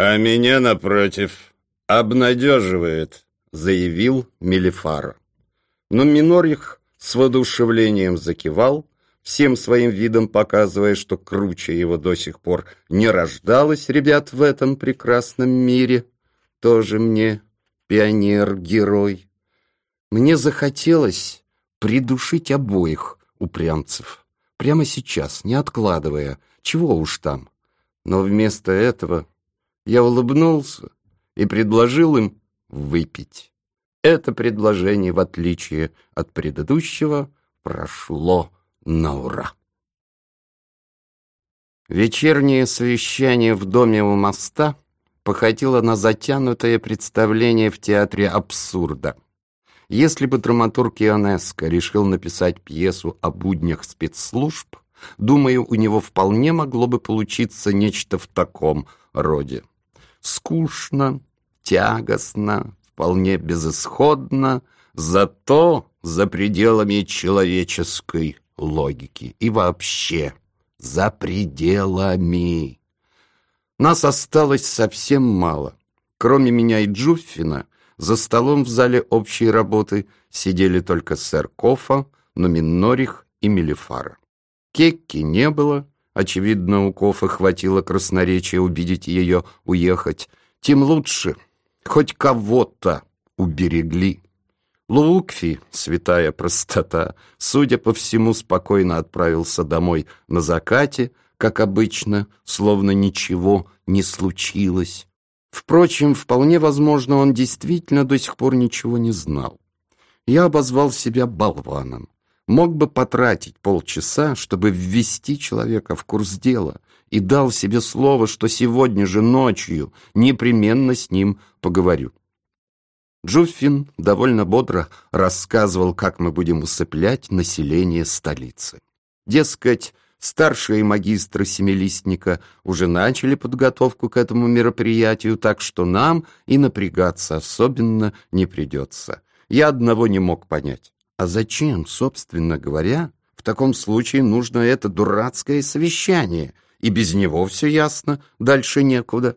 «А меня, напротив, обнадеживает», — заявил Мелифара. Но Минорих с воодушевлением закивал, всем своим видом показывая, что круче его до сих пор не рождалось, ребят, в этом прекрасном мире. Тоже мне пионер-герой. Мне захотелось придушить обоих упрямцев. Прямо сейчас, не откладывая, чего уж там. Но вместо этого я улыбнулся и предложил им выпить. Это предложение, в отличие от предыдущего, прошло на ура. Вечернее совещание в доме у моста походило на затянутое представление в театре абсурда. Если бы драматург Ионеско решил написать пьесу о буднях спецслужб, думаю, у него вполне могло бы получиться нечто в таком роде. Скучно, тягостно, вполне безысходно, зато за пределами человеческой логики и вообще за пределами. Нас осталось совсем мало. Кроме меня и Джуффина, за столом в зале общей работы сидели только сэр Кофа, Нуминорих и Мелифара. Кекки не было, очевидно, у Кофа хватило красноречия убедить ее уехать. Тем лучше, хоть кого-то уберегли. Лукфи, святая простота, судя по всему, спокойно отправился домой на закате, как обычно, словно ничего не случилось. Впрочем, вполне возможно, он действительно до сих пор ничего не знал. Я обозвал себя болваном. Мог бы потратить полчаса, чтобы ввести человека в курс дела, и дал себе слово, что сегодня же ночью непременно с ним поговорю. Джуффин довольно бодро рассказывал, как мы будем усыплять население столицы. Дескать, старшие магистры семилистника уже начали подготовку к этому мероприятию, так что нам и напрягаться особенно не придется. Я одного не мог понять. А зачем, собственно говоря, в таком случае нужно это дурацкое совещание? И без него все ясно, дальше некуда.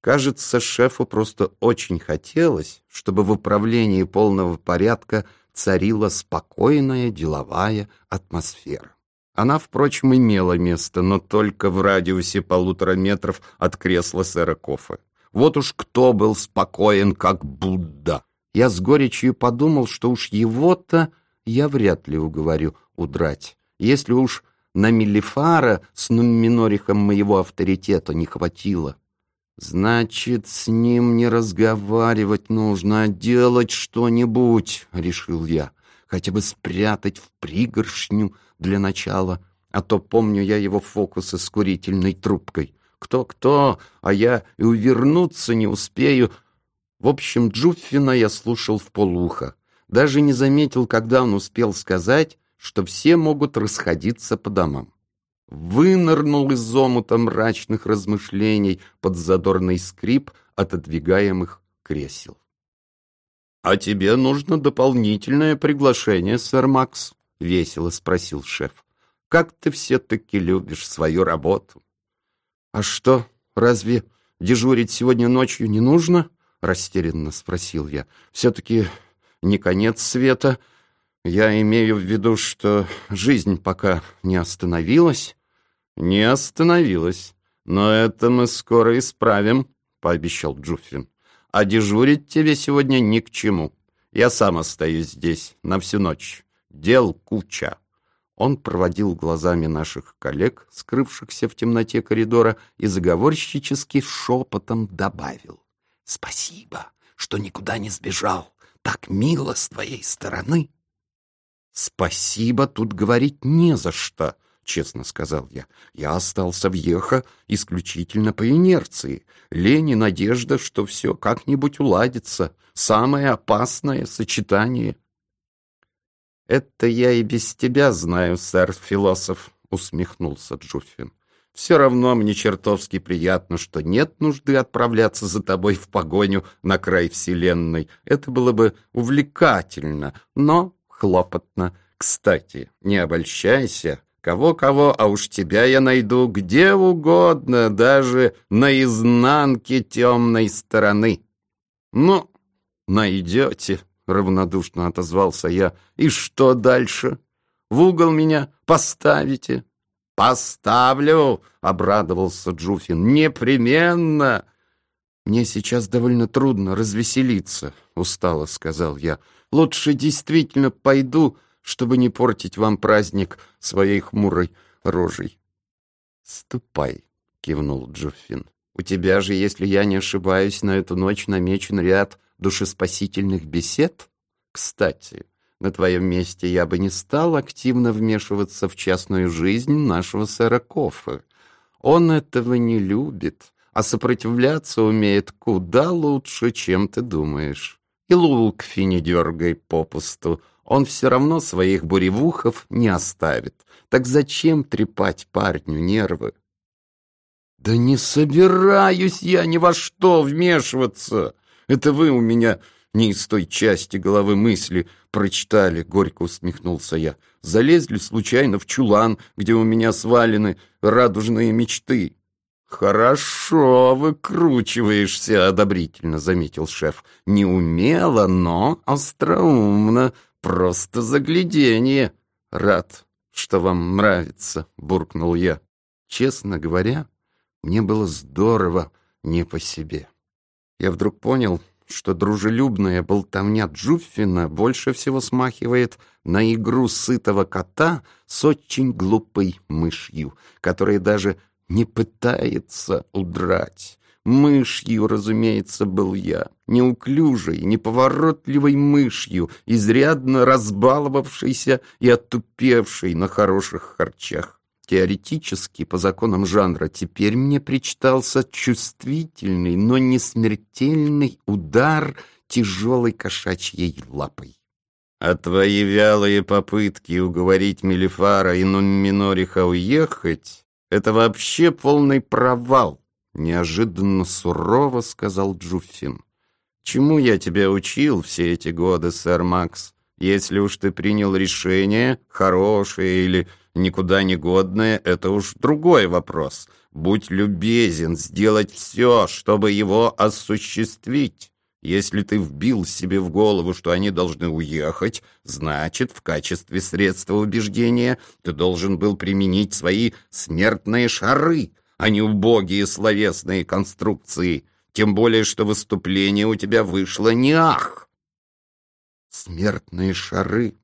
Кажется, шефу просто очень хотелось, чтобы в управлении полного порядка царила спокойная деловая атмосфера. Она, впрочем, имела место, но только в радиусе полутора метров от кресла сэра Кофа. Вот уж кто был спокоен, как Будда. Я с горечью подумал, что уж его-то я вряд ли уговорю удрать. Если уж на Мелифара с Нумминорихом моего авторитета не хватило. «Значит, с ним не разговаривать нужно, а делать что-нибудь», — решил я. «Хотя бы спрятать в пригоршню для начала, а то помню я его фокусы с курительной трубкой. Кто-кто, а я и увернуться не успею». В общем, Джуффина я слушал в полуха. Даже не заметил, когда он успел сказать, что все могут расходиться по домам вынырнул из омута мрачных размышлений под задорный скрип отодвигаемых кресел. «А тебе нужно дополнительное приглашение, сэр Макс?» — весело спросил шеф. «Как ты все-таки любишь свою работу?» «А что, разве дежурить сегодня ночью не нужно?» — растерянно спросил я. «Все-таки не конец света. Я имею в виду, что жизнь пока не остановилась». «Не остановилась, но это мы скоро исправим», — пообещал Джуффин. «А дежурить тебе сегодня ни к чему. Я сам остаюсь здесь на всю ночь. Дел куча». Он проводил глазами наших коллег, скрывшихся в темноте коридора, и заговорщически шепотом добавил. «Спасибо, что никуда не сбежал. Так мило с твоей стороны». «Спасибо тут говорить не за что», честно сказал я. Я остался в Ехо исключительно по инерции. Лень и надежда, что все как-нибудь уладится. Самое опасное сочетание. «Это я и без тебя знаю, сэр-философ», — усмехнулся Джуффин. «Все равно мне чертовски приятно, что нет нужды отправляться за тобой в погоню на край вселенной. Это было бы увлекательно, но хлопотно. Кстати, не обольщайся, Кого-кого, а уж тебя я найду где угодно, даже на изнанке темной стороны. Ну, найдете, — равнодушно отозвался я. И что дальше? В угол меня поставите? Поставлю, — обрадовался Джуфин. Непременно. Мне сейчас довольно трудно развеселиться, — устало сказал я. Лучше действительно пойду, чтобы не портить вам праздник своей хмурой рожей. «Ступай», — кивнул Джуффин. «У тебя же, если я не ошибаюсь, на эту ночь намечен ряд душеспасительных бесед? Кстати, на твоем месте я бы не стал активно вмешиваться в частную жизнь нашего сэра Кофа. Он этого не любит, а сопротивляться умеет куда лучше, чем ты думаешь. И Лулкфи не дергай попусту, он все равно своих буревухов не оставит. Так зачем трепать парню нервы? «Да не собираюсь я ни во что вмешиваться! Это вы у меня не из той части головы мысли прочитали», — горько усмехнулся я. «Залезли случайно в чулан, где у меня свалены радужные мечты». «Хорошо выкручиваешься», — одобрительно заметил шеф. «Неумело, но остроумно. Просто загляденье. Рад, что вам нравится, буркнул я. Честно говоря, мне было здорово не по себе. Я вдруг понял, что дружелюбная болтовня Джуффина больше всего смахивает на игру сытого кота с очень глупой мышью, которая даже не пытается удрать. Мышью, разумеется, был я, неуклюжей, неповоротливой мышью, изрядно разбаловавшейся и оттупевшей на хороших харчах. Теоретически, по законам жанра, теперь мне причитался чувствительный, но не смертельный удар тяжелой кошачьей лапой. А твои вялые попытки уговорить Мелифара и Нумминориха уехать — это вообще полный провал. Неожиданно сурово сказал Джуффин. «Чему я тебя учил все эти годы, сэр Макс? Если уж ты принял решение, хорошее или никуда не годное, это уж другой вопрос. Будь любезен сделать все, чтобы его осуществить. Если ты вбил себе в голову, что они должны уехать, значит, в качестве средства убеждения ты должен был применить свои смертные шары» а не убогие словесные конструкции, тем более, что выступление у тебя вышло не ах. Смертные шары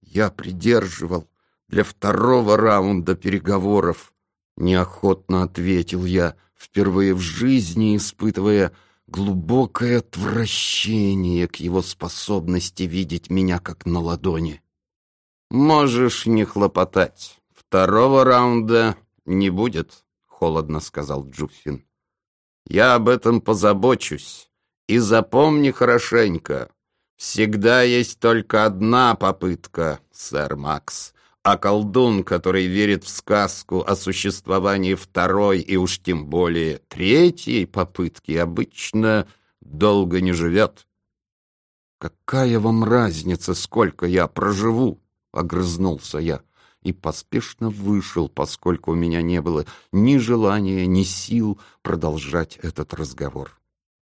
я придерживал для второго раунда переговоров, неохотно ответил я, впервые в жизни испытывая глубокое отвращение к его способности видеть меня как на ладони. Можешь не хлопотать. Второго раунда не будет холодно сказал Джуффин. «Я об этом позабочусь. И запомни хорошенько, всегда есть только одна попытка, сэр Макс, а колдун, который верит в сказку о существовании второй и уж тем более третьей попытки, обычно долго не живет». «Какая вам разница, сколько я проживу?» — огрызнулся я и поспешно вышел, поскольку у меня не было ни желания, ни сил продолжать этот разговор.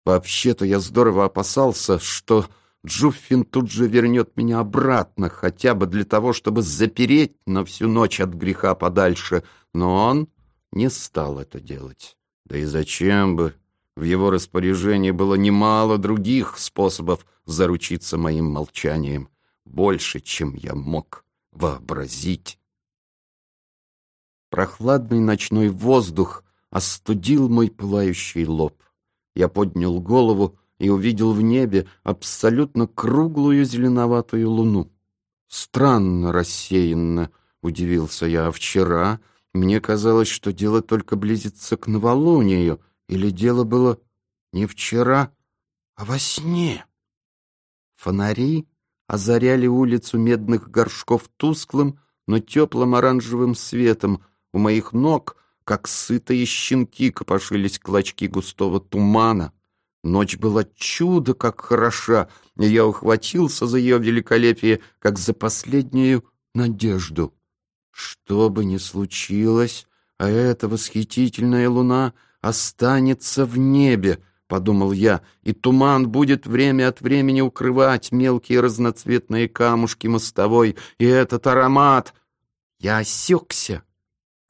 Вообще-то я здорово опасался, что Джуффин тут же вернет меня обратно, хотя бы для того, чтобы запереть на всю ночь от греха подальше, но он не стал это делать. Да и зачем бы? В его распоряжении было немало других способов заручиться моим молчанием, больше, чем я мог вообразить. Прохладный ночной воздух остудил мой пылающий лоб. Я поднял голову и увидел в небе абсолютно круглую зеленоватую луну. Странно рассеянно, удивился я, а вчера мне казалось, что дело только близится к новолунию, или дело было не вчера, а во сне. Фонари озаряли улицу медных горшков тусклым, но теплым оранжевым светом, у моих ног, как сытые щенки, копошились клочки густого тумана. Ночь была чудо как хороша, и я ухватился за ее великолепие, как за последнюю надежду. Что бы ни случилось, а эта восхитительная луна останется в небе, подумал я, и туман будет время от времени укрывать мелкие разноцветные камушки мостовой, и этот аромат. Я осекся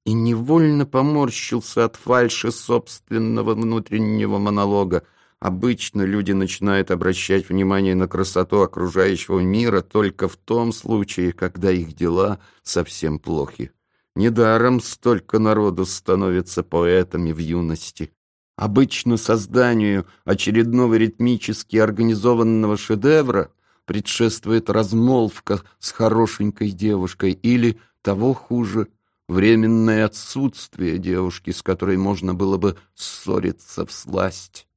и невольно поморщился от фальши собственного внутреннего монолога. Обычно люди начинают обращать внимание на красоту окружающего мира только в том случае, когда их дела совсем плохи. Недаром столько народу становится поэтами в юности. Обычно созданию очередного ритмически организованного шедевра предшествует размолвка с хорошенькой девушкой или, того хуже, временное отсутствие девушки, с которой можно было бы ссориться всласть.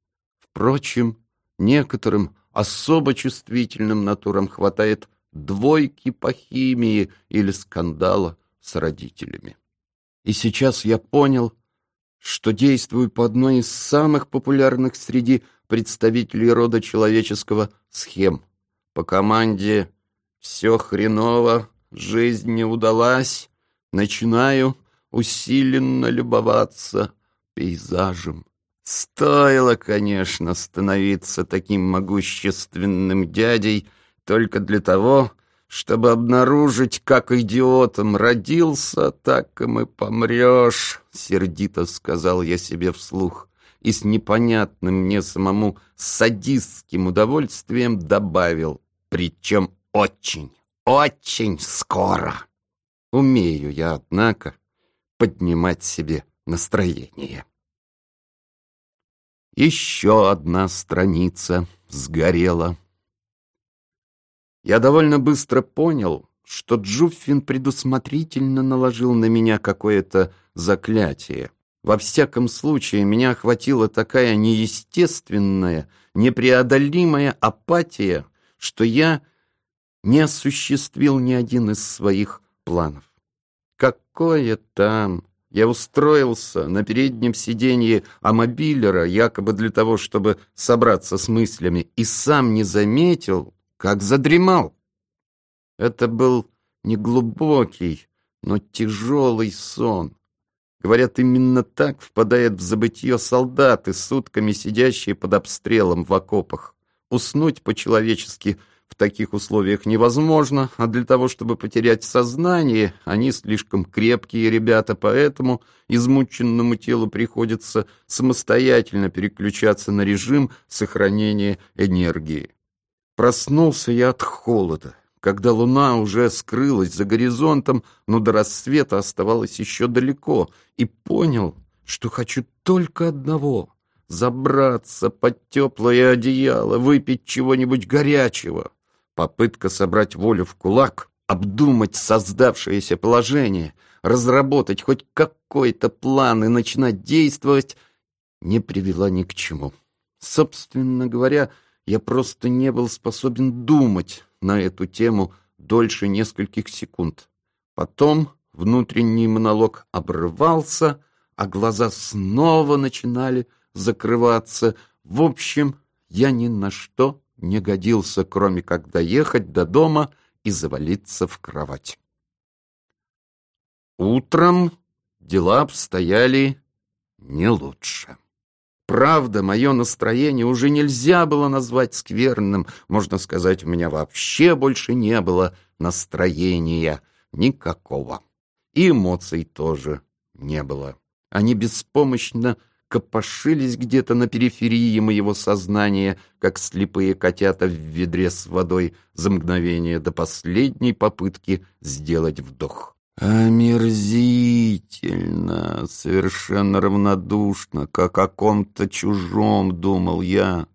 Впрочем, некоторым особо чувствительным натурам хватает двойки по химии или скандала с родителями. И сейчас я понял, что действую по одной из самых популярных среди представителей рода человеческого схем. По команде «все хреново», «жизнь не удалась», начинаю усиленно любоваться пейзажем. Стоило, конечно, становиться таким могущественным дядей только для того, чтобы обнаружить, как идиотом родился, так и мы помрешь, — сердито сказал я себе вслух и с непонятным мне самому садистским удовольствием добавил, причем очень, очень скоро. Умею я, однако, поднимать себе настроение. Еще одна страница сгорела. Я довольно быстро понял, что Джуффин предусмотрительно наложил на меня какое-то заклятие. Во всяком случае, меня охватила такая неестественная, непреодолимая апатия, что я не осуществил ни один из своих планов. Какое там? Я устроился на переднем сиденье амобилера, якобы для того, чтобы собраться с мыслями, и сам не заметил, как задремал. Это был не глубокий, но тяжелый сон. Говорят, именно так впадает в забытье солдаты, сутками сидящие под обстрелом в окопах. Уснуть по-человечески в таких условиях невозможно, а для того, чтобы потерять сознание, они слишком крепкие ребята, поэтому измученному телу приходится самостоятельно переключаться на режим сохранения энергии. Проснулся я от холода, когда луна уже скрылась за горизонтом, но до рассвета оставалось еще далеко, и понял, что хочу только одного — забраться под теплое одеяло, выпить чего-нибудь горячего. Попытка собрать волю в кулак, обдумать создавшееся положение, разработать хоть какой-то план и начинать действовать не привела ни к чему. Собственно говоря, я просто не был способен думать на эту тему дольше нескольких секунд. Потом внутренний монолог обрывался, а глаза снова начинали закрываться. В общем, я ни на что не годился, кроме как доехать до дома и завалиться в кровать. Утром дела обстояли не лучше. Правда, мое настроение уже нельзя было назвать скверным. Можно сказать, у меня вообще больше не было настроения никакого. И эмоций тоже не было. Они беспомощно копошились где-то на периферии моего сознания, как слепые котята в ведре с водой за мгновение до последней попытки сделать вдох. Омерзительно, совершенно равнодушно, как о ком-то чужом, думал я.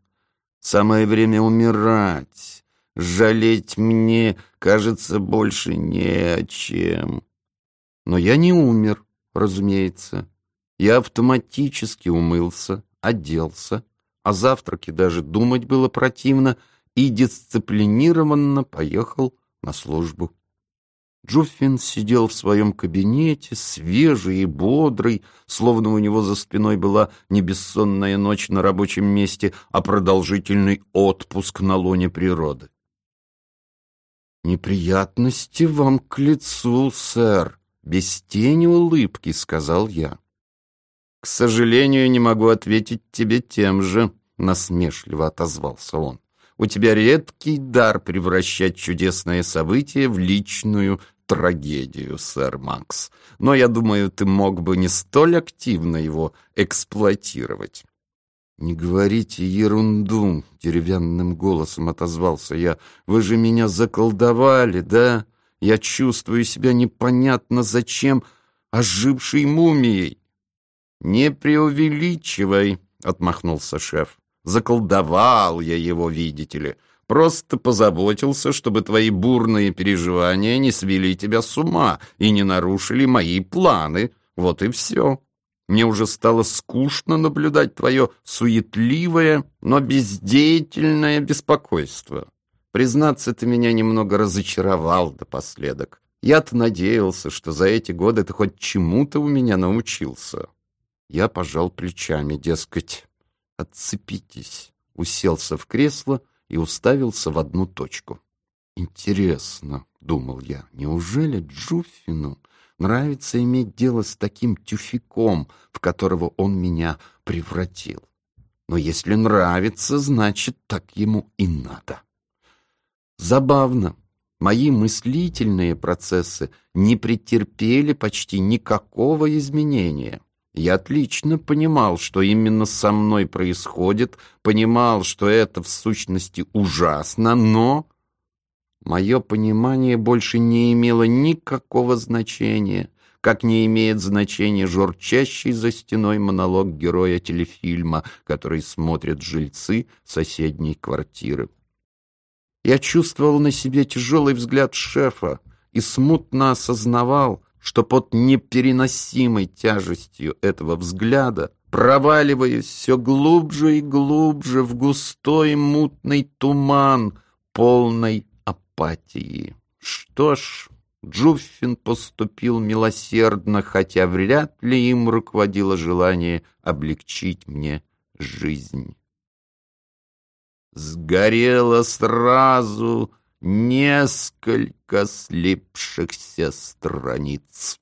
Самое время умирать. Жалеть мне, кажется, больше не о чем. Но я не умер, разумеется. Я автоматически умылся, оделся, о завтраке даже думать было противно и дисциплинированно поехал на службу. Джуффин сидел в своем кабинете, свежий и бодрый, словно у него за спиной была не бессонная ночь на рабочем месте, а продолжительный отпуск на лоне природы. «Неприятности вам к лицу, сэр», без тени улыбки сказал я. «К сожалению, не могу ответить тебе тем же», — насмешливо отозвался он. «У тебя редкий дар превращать чудесное событие в личную трагедию, сэр Макс. Но я думаю, ты мог бы не столь активно его эксплуатировать». «Не говорите ерунду», — деревянным голосом отозвался я. «Вы же меня заколдовали, да? Я чувствую себя непонятно зачем ожившей мумией». «Не преувеличивай», — отмахнулся шеф. «Заколдовал я его, видите ли. Просто позаботился, чтобы твои бурные переживания не свели тебя с ума и не нарушили мои планы. Вот и все». Мне уже стало скучно наблюдать твое суетливое, но бездеятельное беспокойство. Признаться, ты меня немного разочаровал напоследок. Я-то надеялся, что за эти годы ты хоть чему-то у меня научился. Я пожал плечами, дескать, отцепитесь. Уселся в кресло и уставился в одну точку. Интересно, думал я, неужели Джуфину Нравится иметь дело с таким тюфяком, в которого он меня превратил. Но если нравится, значит, так ему и надо. Забавно. Мои мыслительные процессы не претерпели почти никакого изменения. Я отлично понимал, что именно со мной происходит, понимал, что это в сущности ужасно, но Мое понимание больше не имело никакого значения, как не имеет значения журчащий за стеной монолог героя телефильма, который смотрят жильцы соседней квартиры. Я чувствовал на себе тяжелый взгляд шефа и смутно осознавал, что под непереносимой тяжестью этого взгляда проваливаясь все глубже и глубже в густой мутный туман полной апатии. Что ж, Джуффин поступил милосердно, хотя вряд ли им руководило желание облегчить мне жизнь. Сгорело сразу несколько слипшихся страниц.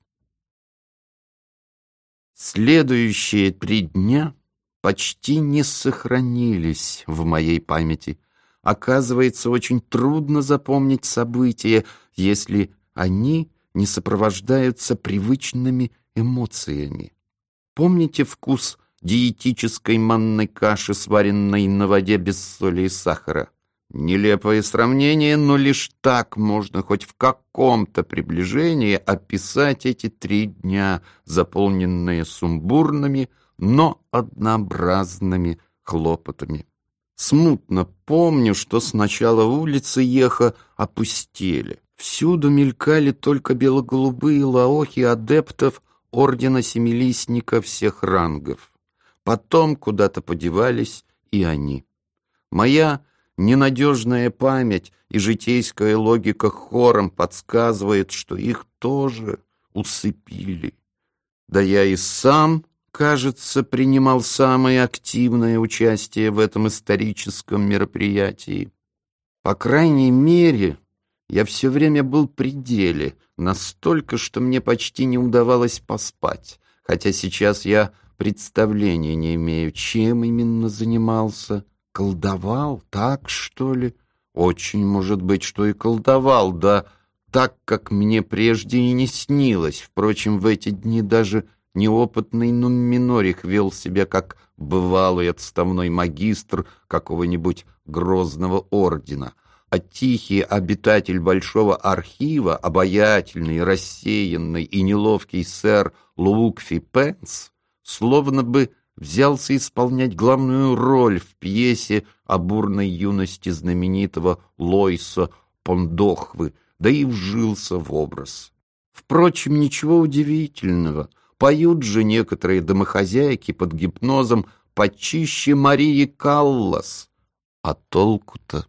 Следующие три дня почти не сохранились в моей памяти — Оказывается, очень трудно запомнить события, если они не сопровождаются привычными эмоциями. Помните вкус диетической манной каши, сваренной на воде без соли и сахара? Нелепое сравнение, но лишь так можно хоть в каком-то приближении описать эти три дня, заполненные сумбурными, но однообразными хлопотами. Смутно помню, что сначала улицы Еха опустели. Всюду мелькали только бело-голубые лаохи адептов Ордена Семилистника всех рангов. Потом куда-то подевались и они. Моя ненадежная память и житейская логика хором подсказывает, что их тоже усыпили. Да я и сам кажется, принимал самое активное участие в этом историческом мероприятии. По крайней мере, я все время был при деле, настолько, что мне почти не удавалось поспать, хотя сейчас я представления не имею, чем именно занимался. Колдовал, так, что ли? Очень может быть, что и колдовал, да так, как мне прежде и не снилось. Впрочем, в эти дни даже Неопытный Нунминорих вел себя как бывалый отставной магистр какого-нибудь грозного ордена, а тихий обитатель большого архива, обаятельный, рассеянный и неловкий сэр Лукфи Пенс, словно бы взялся исполнять главную роль в пьесе о бурной юности знаменитого Лойса Пондохвы, да и вжился в образ. Впрочем, ничего удивительного — Поют же некоторые домохозяйки под гипнозом почище Марии Каллас. А толку-то?